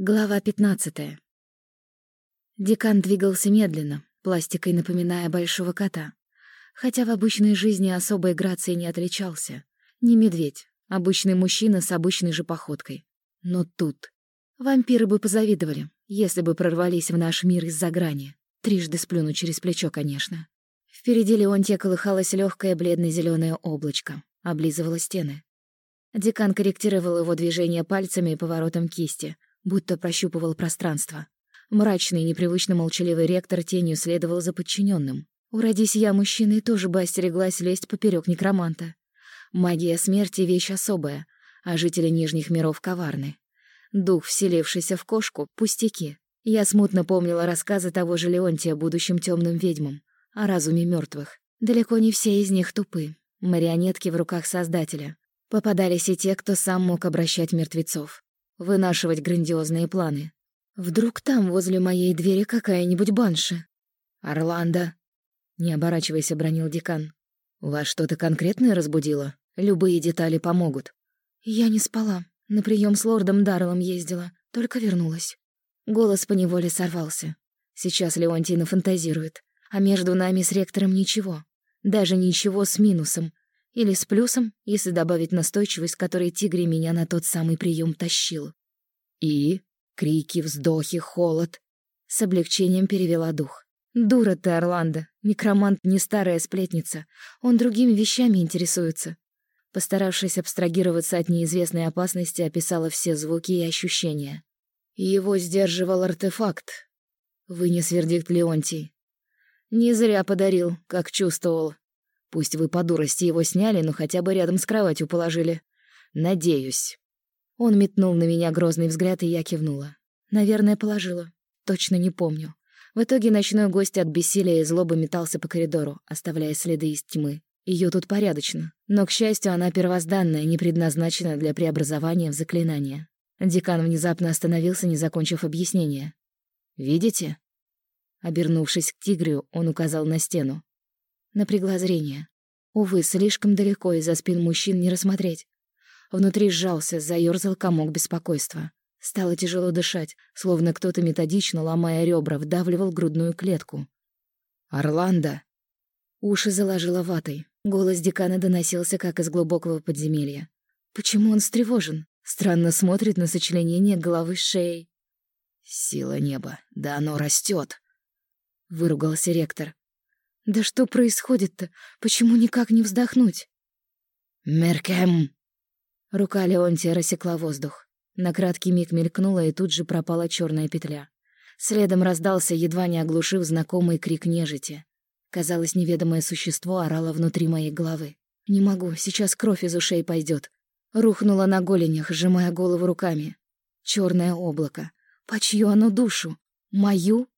Глава 15. Декан двигался медленно, пластикой напоминая большого кота. Хотя в обычной жизни особой грацией не отличался. Не медведь, обычный мужчина с обычной же походкой. Но тут... Вампиры бы позавидовали, если бы прорвались в наш мир из-за грани. Трижды сплюну через плечо, конечно. Впереди Леонтия колыхалось легкое бледно зеленое облачко, облизывало стены. Декан корректировал его движение пальцами и поворотом кисти — будто прощупывал пространство. Мрачный, непривычно молчаливый ректор тенью следовал за подчиненным. Уродись я мужчиной, тоже бы остереглась лезть поперек некроманта. Магия смерти — вещь особая, а жители Нижних миров коварны. Дух, вселившийся в кошку, — пустяки. Я смутно помнила рассказы того же Леонтия будущим темным ведьмам, о разуме мертвых. Далеко не все из них тупы. Марионетки в руках Создателя. Попадались и те, кто сам мог обращать мертвецов вынашивать грандиозные планы. Вдруг там, возле моей двери, какая-нибудь банша? «Орландо!» — не оборачиваясь, бронил декан. «Вас что-то конкретное разбудило? Любые детали помогут». Я не спала. На прием с лордом Дарлом ездила. Только вернулась. Голос поневоле сорвался. Сейчас Леонтий нафантазирует. А между нами с ректором ничего. Даже ничего с минусом. Или с плюсом, если добавить настойчивость, которой тигре меня на тот самый прием тащил. И крики, вздохи, холод. С облегчением перевела дух. «Дура ты, Орландо. Некромант не старая сплетница. Он другими вещами интересуется». Постаравшись абстрагироваться от неизвестной опасности, описала все звуки и ощущения. Его сдерживал артефакт. Вынес вердикт Леонтий. Не зря подарил, как чувствовал. Пусть вы по дурости его сняли, но хотя бы рядом с кроватью положили. Надеюсь». Он метнул на меня грозный взгляд, и я кивнула. Наверное, положила. Точно не помню. В итоге ночной гость от бессилия и злобы метался по коридору, оставляя следы из тьмы. Ее тут порядочно. Но, к счастью, она первозданная, не предназначена для преобразования в заклинание. Декан внезапно остановился, не закончив объяснение. «Видите?» Обернувшись к тигрю, он указал на стену. Напрягла зрение. Увы, слишком далеко из-за спин мужчин не рассмотреть. Внутри сжался, заёрзал комок беспокойства. Стало тяжело дышать, словно кто-то методично, ломая ребра, вдавливал грудную клетку. «Орландо!» Уши заложило ватой. Голос декана доносился, как из глубокого подземелья. Почему он встревожен? Странно смотрит на сочленение головы с шеей. «Сила неба, да оно растет, выругался ректор. Да что происходит-то? Почему никак не вздохнуть? Меркем! Рука Леонтия рассекла воздух. На краткий миг мелькнула, и тут же пропала черная петля. Следом раздался, едва не оглушив знакомый крик нежити. Казалось, неведомое существо орало внутри моей головы. «Не могу, сейчас кровь из ушей пойдет. Рухнула на голенях, сжимая голову руками. Черное облако. По чью оно душу? Мою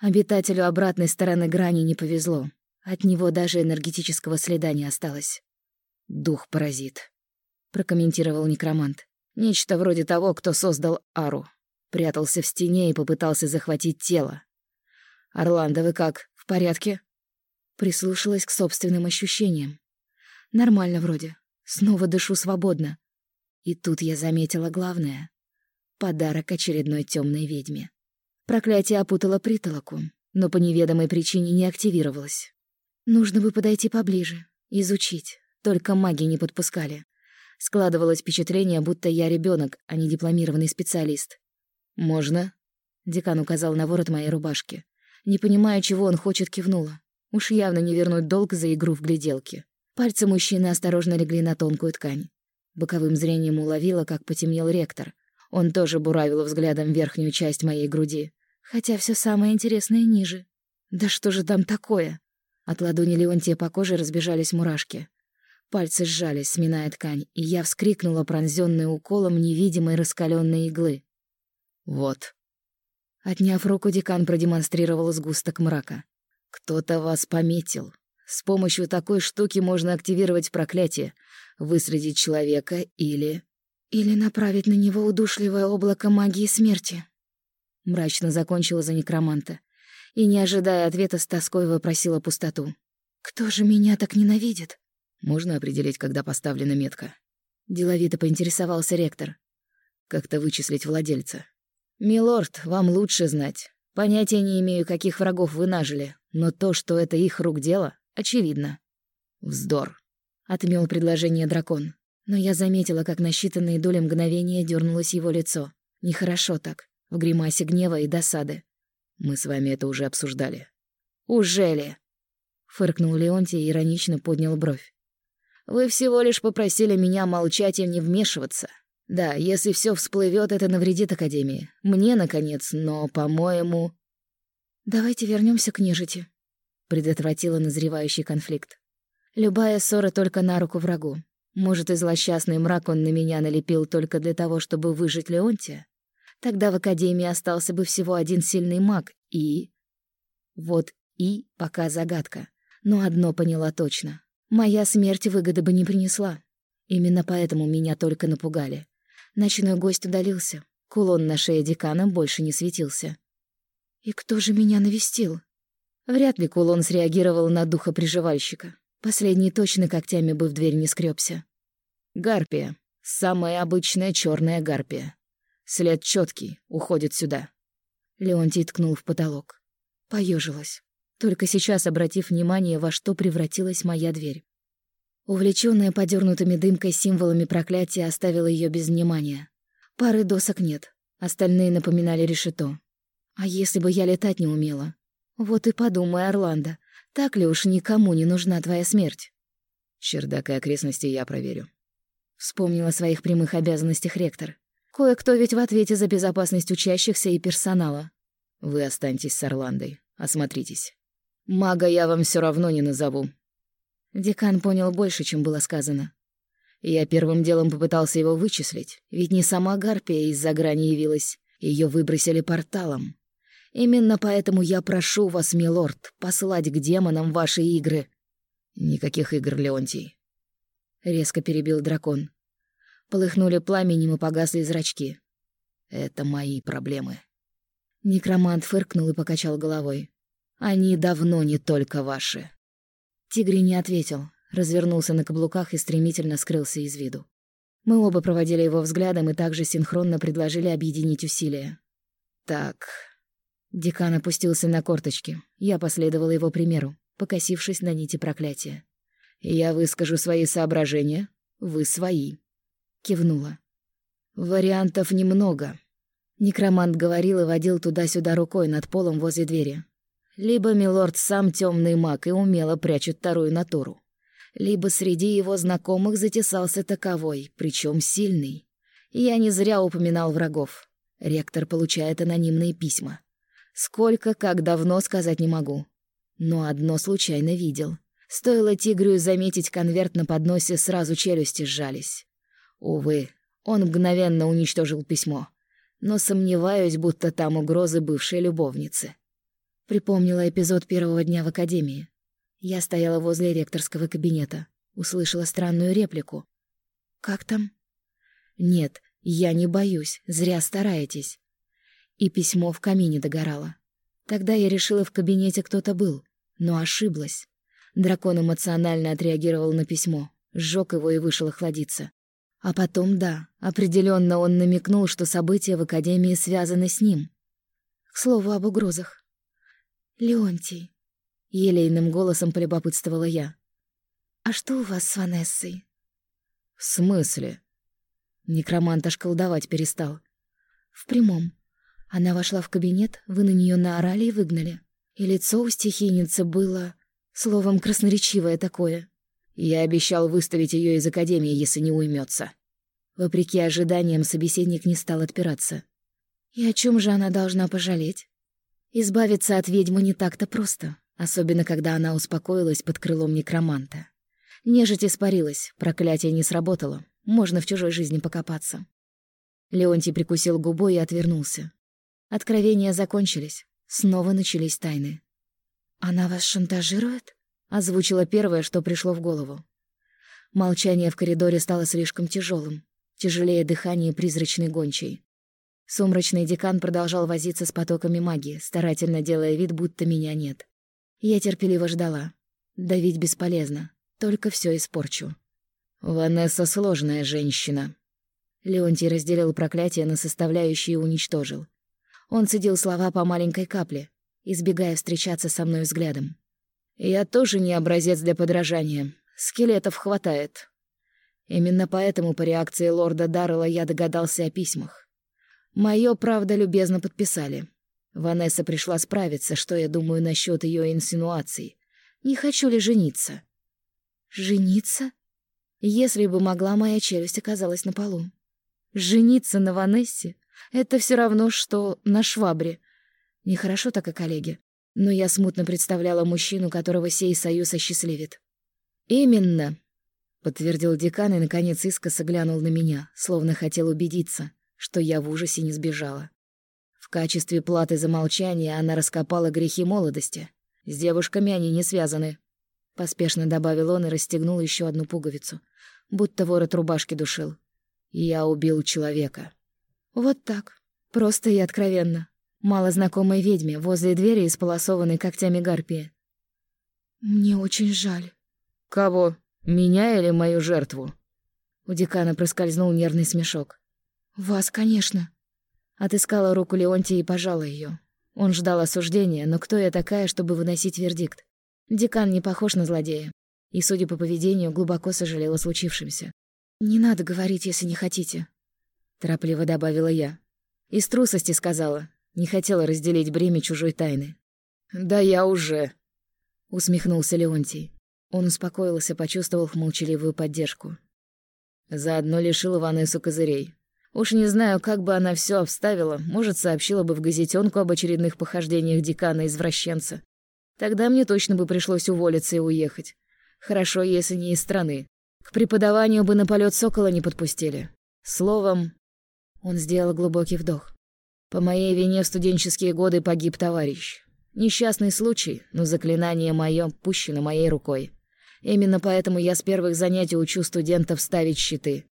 Обитателю обратной стороны грани не повезло. От него даже энергетического следа не осталось. «Дух-паразит», — прокомментировал некромант. «Нечто вроде того, кто создал Ару. Прятался в стене и попытался захватить тело. Орландо, вы как, в порядке?» Прислушалась к собственным ощущениям. «Нормально вроде. Снова дышу свободно. И тут я заметила главное — подарок очередной темной ведьме. Проклятие опутало притолоку, но по неведомой причине не активировалось. Нужно бы подойти поближе, изучить. Только маги не подпускали. Складывалось впечатление, будто я ребенок, а не дипломированный специалист. «Можно?» — декан указал на ворот моей рубашки. Не понимая, чего он хочет, кивнула. Уж явно не вернуть долг за игру в гляделки. Пальцы мужчины осторожно легли на тонкую ткань. Боковым зрением уловила, как потемнел ректор. Он тоже буравил взглядом верхнюю часть моей груди. Хотя все самое интересное ниже. Да что же там такое? От ладони Леонтия по коже разбежались мурашки. Пальцы сжались, сминая ткань, и я вскрикнула, пронзённая уколом невидимой раскаленной иглы. «Вот». Отняв руку, декан продемонстрировал сгусток мрака. «Кто-то вас пометил. С помощью такой штуки можно активировать проклятие, выследить человека или...» «Или направить на него удушливое облако магии смерти», Мрачно закончила за некроманта. И, не ожидая ответа, с тоской вопросила пустоту. «Кто же меня так ненавидит?» «Можно определить, когда поставлена метка?» Деловито поинтересовался ректор. «Как-то вычислить владельца?» «Милорд, вам лучше знать. Понятия не имею, каких врагов вы нажили, но то, что это их рук дело, очевидно». «Вздор», — отмёл предложение дракон. Но я заметила, как на считанные доли мгновения дернулось его лицо. Нехорошо так, в гримасе гнева и досады. «Мы с вами это уже обсуждали». «Уже ли?» — фыркнул Леонтий и иронично поднял бровь. «Вы всего лишь попросили меня молчать и не вмешиваться. Да, если все всплывет, это навредит Академии. Мне, наконец, но, по-моему...» «Давайте вернемся к нежити», — предотвратила назревающий конфликт. «Любая ссора только на руку врагу. Может, и злосчастный мрак он на меня налепил только для того, чтобы выжить Леонтия? Тогда в Академии остался бы всего один сильный маг и... Вот «и» пока загадка. Но одно поняла точно. Моя смерть выгоды бы не принесла. Именно поэтому меня только напугали. Ночной гость удалился. Кулон на шее декана больше не светился. «И кто же меня навестил?» Вряд ли кулон среагировал на духа приживальщика. Последний точно когтями бы в дверь не скрёбся. Гарпия. Самая обычная черная гарпия. След четкий, уходит сюда. Леонтий ткнул в потолок. Поежилась только сейчас обратив внимание, во что превратилась моя дверь. Увлечённая подернутыми дымкой символами проклятия оставила ее без внимания. Пары досок нет, остальные напоминали решето. А если бы я летать не умела? Вот и подумай, Орландо, так ли уж никому не нужна твоя смерть? Чердак и окрестности я проверю. Вспомнила о своих прямых обязанностях ректор. Кое-кто ведь в ответе за безопасность учащихся и персонала. Вы останьтесь с Орландой, осмотритесь. Мага я вам все равно не назову». Декан понял больше, чем было сказано. Я первым делом попытался его вычислить, ведь не сама Гарпия из-за грани явилась, ее выбросили порталом. Именно поэтому я прошу вас, милорд, послать к демонам ваши игры. Никаких игр, Леонтий. Резко перебил дракон. Полыхнули пламенем и погасли зрачки. Это мои проблемы. Некромант фыркнул и покачал головой. Они давно не только ваши». Тигри не ответил, развернулся на каблуках и стремительно скрылся из виду. Мы оба проводили его взглядом и также синхронно предложили объединить усилия. «Так...» Декан опустился на корточки. Я последовала его примеру, покосившись на нити проклятия. «Я выскажу свои соображения, вы свои». Кивнула. «Вариантов немного». Некромант говорил и водил туда-сюда рукой над полом возле двери, либо милорд сам темный маг и умело прячет вторую натуру, либо среди его знакомых затесался таковой, причем сильный. Я не зря упоминал врагов. Ректор получает анонимные письма. Сколько, как давно, сказать не могу. Но одно случайно видел. Стоило тигрю заметить конверт на подносе, сразу челюсти сжались. Увы, он мгновенно уничтожил письмо. Но сомневаюсь, будто там угрозы бывшей любовницы. Припомнила эпизод первого дня в академии. Я стояла возле ректорского кабинета, услышала странную реплику. «Как там?» «Нет, я не боюсь, зря стараетесь». И письмо в камине догорало. Тогда я решила, в кабинете кто-то был, но ошиблась. Дракон эмоционально отреагировал на письмо, сжег его и вышел охладиться. А потом, да, определенно он намекнул, что события в Академии связаны с ним. К слову об угрозах. «Леонтий», — елейным голосом полюбопытствовала я. «А что у вас с Ванессой?» «В смысле?» Некромант аж колдовать перестал. «В прямом. Она вошла в кабинет, вы на нее наорали и выгнали. И лицо у стихийницы было... Словом, красноречивое такое. Я обещал выставить ее из Академии, если не уймется. Вопреки ожиданиям, собеседник не стал отпираться. «И о чем же она должна пожалеть?» Избавиться от ведьмы не так-то просто, особенно когда она успокоилась под крылом некроманта. Нежить испарилась, проклятие не сработало, можно в чужой жизни покопаться. Леонтий прикусил губу и отвернулся. Откровения закончились, снова начались тайны. «Она вас шантажирует?» — озвучила первое, что пришло в голову. Молчание в коридоре стало слишком тяжелым, тяжелее дыхания призрачной гончей. Сумрачный декан продолжал возиться с потоками магии, старательно делая вид, будто меня нет. Я терпеливо ждала. Давить бесполезно, только все испорчу. «Ванесса сложная женщина». Леонтий разделил проклятие на составляющие и уничтожил. Он цедил слова по маленькой капле, избегая встречаться со мной взглядом. «Я тоже не образец для подражания. Скелетов хватает. Именно поэтому по реакции лорда Даррелла я догадался о письмах. Моё, правда, любезно подписали. Ванесса пришла справиться, что я думаю насчет ее инсинуаций. Не хочу ли жениться? Жениться? Если бы могла, моя челюсть оказалась на полу. Жениться на Ванессе — это все равно, что на швабре. Нехорошо так о коллеге, но я смутно представляла мужчину, которого сей союз осчастливит. «Именно», — подтвердил декан и, наконец, искоса глянул на меня, словно хотел убедиться, что я в ужасе не сбежала. В качестве платы за молчание она раскопала грехи молодости. С девушками они не связаны. Поспешно добавил он и расстегнул еще одну пуговицу, будто ворот рубашки душил. Я убил человека. Вот так. Просто и откровенно. Мало знакомой ведьме возле двери, исполосованной когтями гарпии. «Мне очень жаль». «Кого? Меня или мою жертву?» У декана проскользнул нервный смешок. «Вас, конечно». Отыскала руку Леонтия и пожала ее. Он ждал осуждения, но кто я такая, чтобы выносить вердикт? Декан не похож на злодея. И, судя по поведению, глубоко сожалела о случившемся. «Не надо говорить, если не хотите», — торопливо добавила я. Из трусости сказала. Не хотела разделить бремя чужой тайны. «Да я уже», — усмехнулся Леонтий. Он успокоился, почувствовав молчаливую поддержку. Заодно лишил Ванессу козырей. Уж не знаю, как бы она все обставила, может, сообщила бы в газетенку об очередных похождениях декана-извращенца. Тогда мне точно бы пришлось уволиться и уехать. Хорошо, если не из страны. К преподаванию бы на полет сокола не подпустили. Словом, он сделал глубокий вдох. По моей вине в студенческие годы погиб товарищ. Несчастный случай, но заклинание мое пущено моей рукой. Именно поэтому я с первых занятий учу студентов ставить щиты.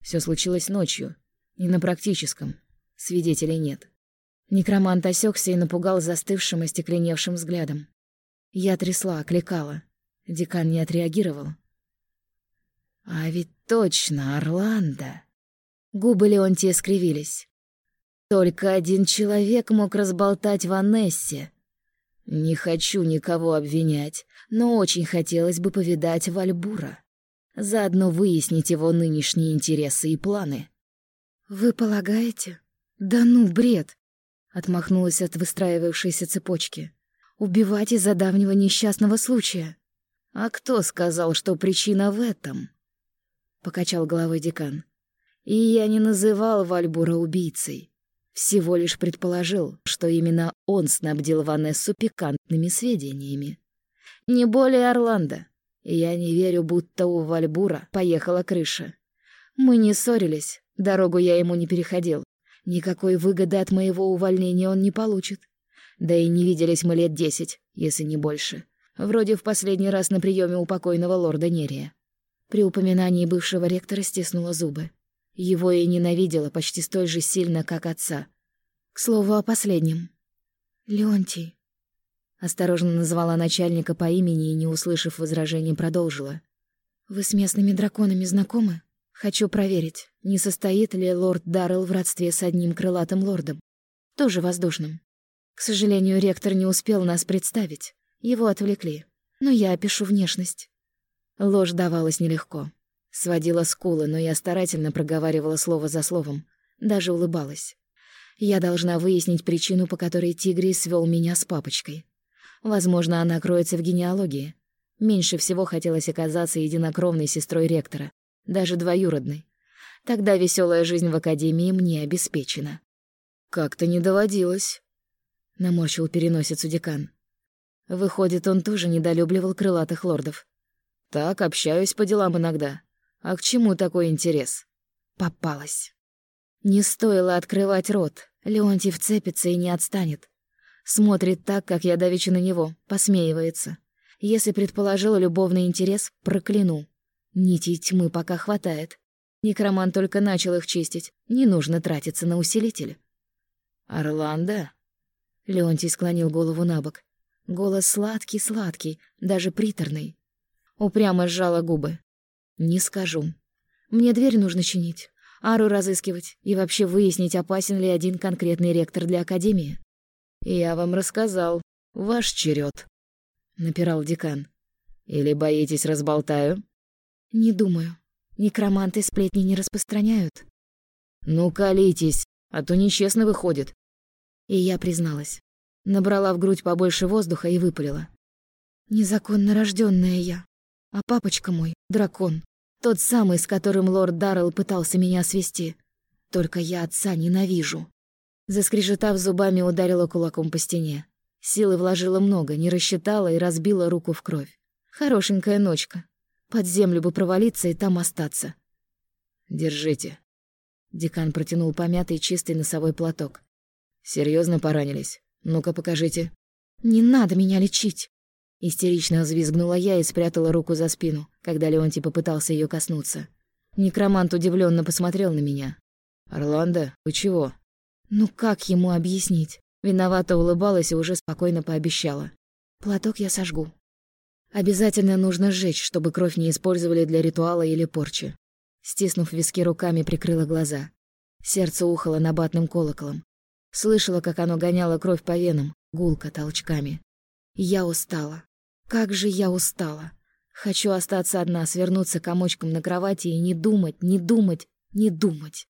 Все случилось ночью, и на практическом. Свидетелей нет. Некромант осекся и напугал застывшим и стекленевшим взглядом. Я трясла, окликала. Декан не отреагировал. А ведь точно, Орландо. Губы Леонтия скривились. Только один человек мог разболтать Ванессе. Не хочу никого обвинять, но очень хотелось бы повидать Вальбура. Заодно выяснить его нынешние интересы и планы. «Вы полагаете?» «Да ну, бред!» — отмахнулась от выстраивавшейся цепочки. «Убивать из-за давнего несчастного случая». «А кто сказал, что причина в этом?» — покачал головой декан. «И я не называл Вальбура убийцей. Всего лишь предположил, что именно он снабдил Ванессу пикантными сведениями. Не более Орландо. Я не верю, будто у Вальбура поехала крыша. Мы не ссорились, Дорогу я ему не переходил. Никакой выгоды от моего увольнения он не получит. Да и не виделись мы лет десять, если не больше. Вроде в последний раз на приеме у покойного лорда Нерия. При упоминании бывшего ректора стиснула зубы. Его и ненавидела почти столь же сильно, как отца. К слову о последнем. «Леонтий», — осторожно назвала начальника по имени и, не услышав возражений, продолжила. «Вы с местными драконами знакомы?» Хочу проверить, не состоит ли лорд Даррелл в родстве с одним крылатым лордом, тоже воздушным. К сожалению, ректор не успел нас представить, его отвлекли, но я опишу внешность. Ложь давалась нелегко. Сводила скулы, но я старательно проговаривала слово за словом, даже улыбалась. Я должна выяснить причину, по которой Тигрий свел меня с папочкой. Возможно, она кроется в генеалогии. Меньше всего хотелось оказаться единокровной сестрой ректора, даже двоюродный. Тогда веселая жизнь в академии мне обеспечена. Как-то не доводилось, наморщил переносицу декан. Выходит, он тоже недолюбливал крылатых лордов. Так, общаюсь по делам иногда. А к чему такой интерес? Попалась. Не стоило открывать рот. Леонтий вцепится и не отстанет. Смотрит так, как я давеча на него, посмеивается. Если предположил любовный интерес, прокляну. Нитей тьмы пока хватает. Некроман только начал их чистить. Не нужно тратиться на усилитель. «Орландо?» Леонтий склонил голову на бок. Голос сладкий-сладкий, даже приторный. Упрямо сжала губы. «Не скажу. Мне дверь нужно чинить. Ару разыскивать и вообще выяснить, опасен ли один конкретный ректор для Академии. «Я вам рассказал. Ваш черед, напирал декан. «Или боитесь, разболтаю?» «Не думаю. Некроманты сплетни не распространяют». «Ну, колитесь, а то нечестно выходит». И я призналась. Набрала в грудь побольше воздуха и выпалила. «Незаконно рожденная я. А папочка мой — дракон. Тот самый, с которым лорд Даррелл пытался меня свести. Только я отца ненавижу». Заскрежетав зубами, ударила кулаком по стене. Силы вложила много, не рассчитала и разбила руку в кровь. Хорошенькая ночка. Под землю бы провалиться и там остаться. «Держите». Декан протянул помятый чистый носовой платок. Серьезно поранились? Ну-ка, покажите». «Не надо меня лечить!» Истерично взвизгнула я и спрятала руку за спину, когда Леонтий попытался ее коснуться. Некромант удивленно посмотрел на меня. «Орландо, вы чего?» Ну как ему объяснить? Виновато улыбалась и уже спокойно пообещала. Платок я сожгу. Обязательно нужно сжечь, чтобы кровь не использовали для ритуала или порчи. Стиснув виски руками, прикрыла глаза. Сердце ухало набатным колоколом. Слышала, как оно гоняло кровь по венам, гулко, толчками. Я устала. Как же я устала. Хочу остаться одна, свернуться комочком на кровати и не думать, не думать, не думать.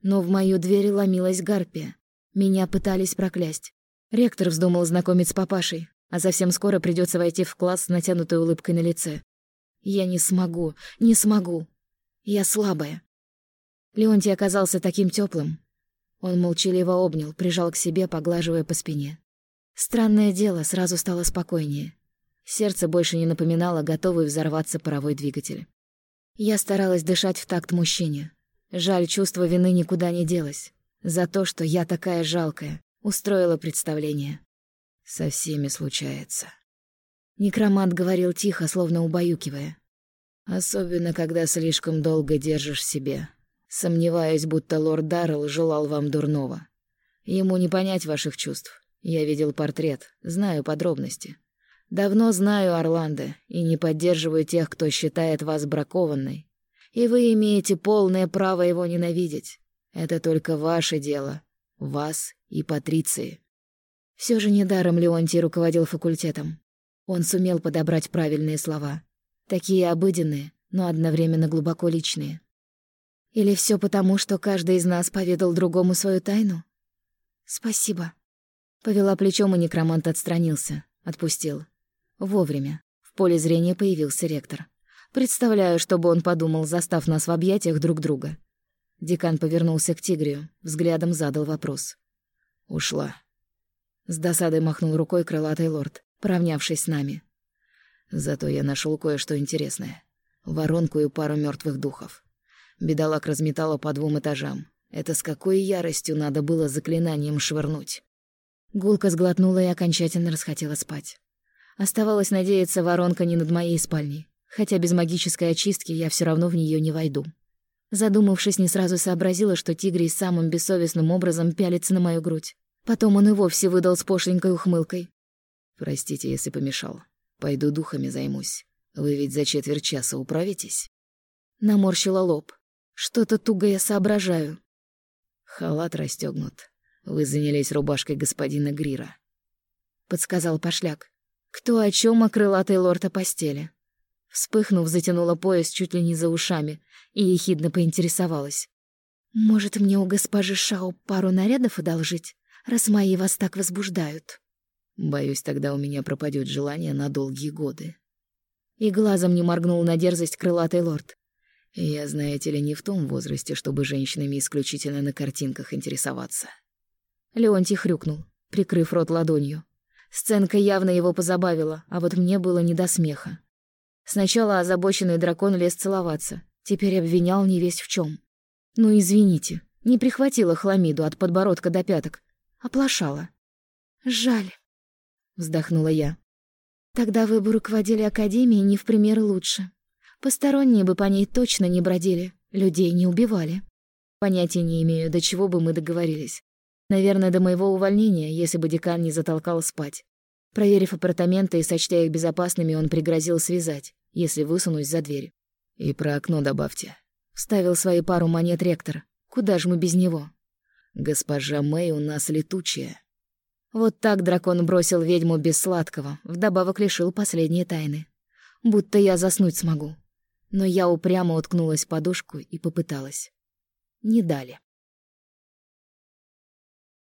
Но в мою дверь ломилась гарпия. Меня пытались проклясть. Ректор вздумал знакомить с папашей, а совсем скоро придется войти в класс с натянутой улыбкой на лице. Я не смогу, не смогу. Я слабая. Леонтий оказался таким теплым. Он молчаливо обнял, прижал к себе, поглаживая по спине. Странное дело, сразу стало спокойнее. Сердце больше не напоминало готовый взорваться паровой двигатель. Я старалась дышать в такт мужчине. Жаль, чувство вины никуда не делось. За то, что я такая жалкая, устроила представление. Со всеми случается. Некромант говорил тихо, словно убаюкивая. Особенно, когда слишком долго держишь себе. Сомневаюсь, будто лорд Даррелл желал вам дурного. Ему не понять ваших чувств. Я видел портрет, знаю подробности. Давно знаю Орландо и не поддерживаю тех, кто считает вас бракованной. И вы имеете полное право его ненавидеть. Это только ваше дело. Вас и Патриции. Все же недаром Леонтий руководил факультетом. Он сумел подобрать правильные слова. Такие обыденные, но одновременно глубоко личные. Или все потому, что каждый из нас поведал другому свою тайну? Спасибо. Повела плечом, и некромант отстранился, отпустил. Вовремя. В поле зрения появился ректор. Представляю, что бы он подумал, застав нас в объятиях друг друга. Декан повернулся к Тигрию, взглядом задал вопрос. «Ушла». С досадой махнул рукой крылатый лорд, поравнявшись с нами. «Зато я нашел кое-что интересное. Воронку и пару мертвых духов. Бедолаг разметала по двум этажам. Это с какой яростью надо было заклинанием швырнуть?» Гулка сглотнула и окончательно расхотела спать. Оставалось надеяться, воронка не над моей спальней, хотя без магической очистки я все равно в нее не войду. Задумавшись, не сразу сообразила, что тигрей самым бессовестным образом пялится на мою грудь. Потом он и вовсе выдал с пошленькой ухмылкой. «Простите, если помешал. Пойду духами займусь. Вы ведь за четверть часа управитесь?» Наморщила лоб. «Что-то туго я соображаю». «Халат расстегнут. Вы занялись рубашкой господина Грира», — подсказал пошляк. «Кто о чем, о крылатой лорд постели?» Вспыхнув, затянула пояс чуть ли не за ушами и ехидно поинтересовалась. «Может, мне у госпожи Шао пару нарядов одолжить, раз мои вас так возбуждают?» «Боюсь, тогда у меня пропадет желание на долгие годы». И глазом не моргнул на дерзость крылатый лорд. «Я, знаете ли, не в том возрасте, чтобы женщинами исключительно на картинках интересоваться». Леонтий хрюкнул, прикрыв рот ладонью. Сценка явно его позабавила, а вот мне было не до смеха. Сначала озабоченный дракон лез целоваться, теперь обвинял не весь в чем. Ну, извините, не прихватила хламиду от подбородка до пяток. Оплошала. «Жаль», — вздохнула я. «Тогда вы бы руководили Академией не в пример лучше. Посторонние бы по ней точно не бродили, людей не убивали. Понятия не имею, до чего бы мы договорились. Наверное, до моего увольнения, если бы декан не затолкал спать. Проверив апартаменты и сочтя их безопасными, он пригрозил связать, если высунусь за дверь. «И про окно добавьте. Вставил свои пару монет ректор. Куда же мы без него? Госпожа Мэй у нас летучая. Вот так дракон бросил ведьму без сладкого, вдобавок лишил последние тайны. Будто я заснуть смогу. Но я упрямо уткнулась в подушку и попыталась. Не дали.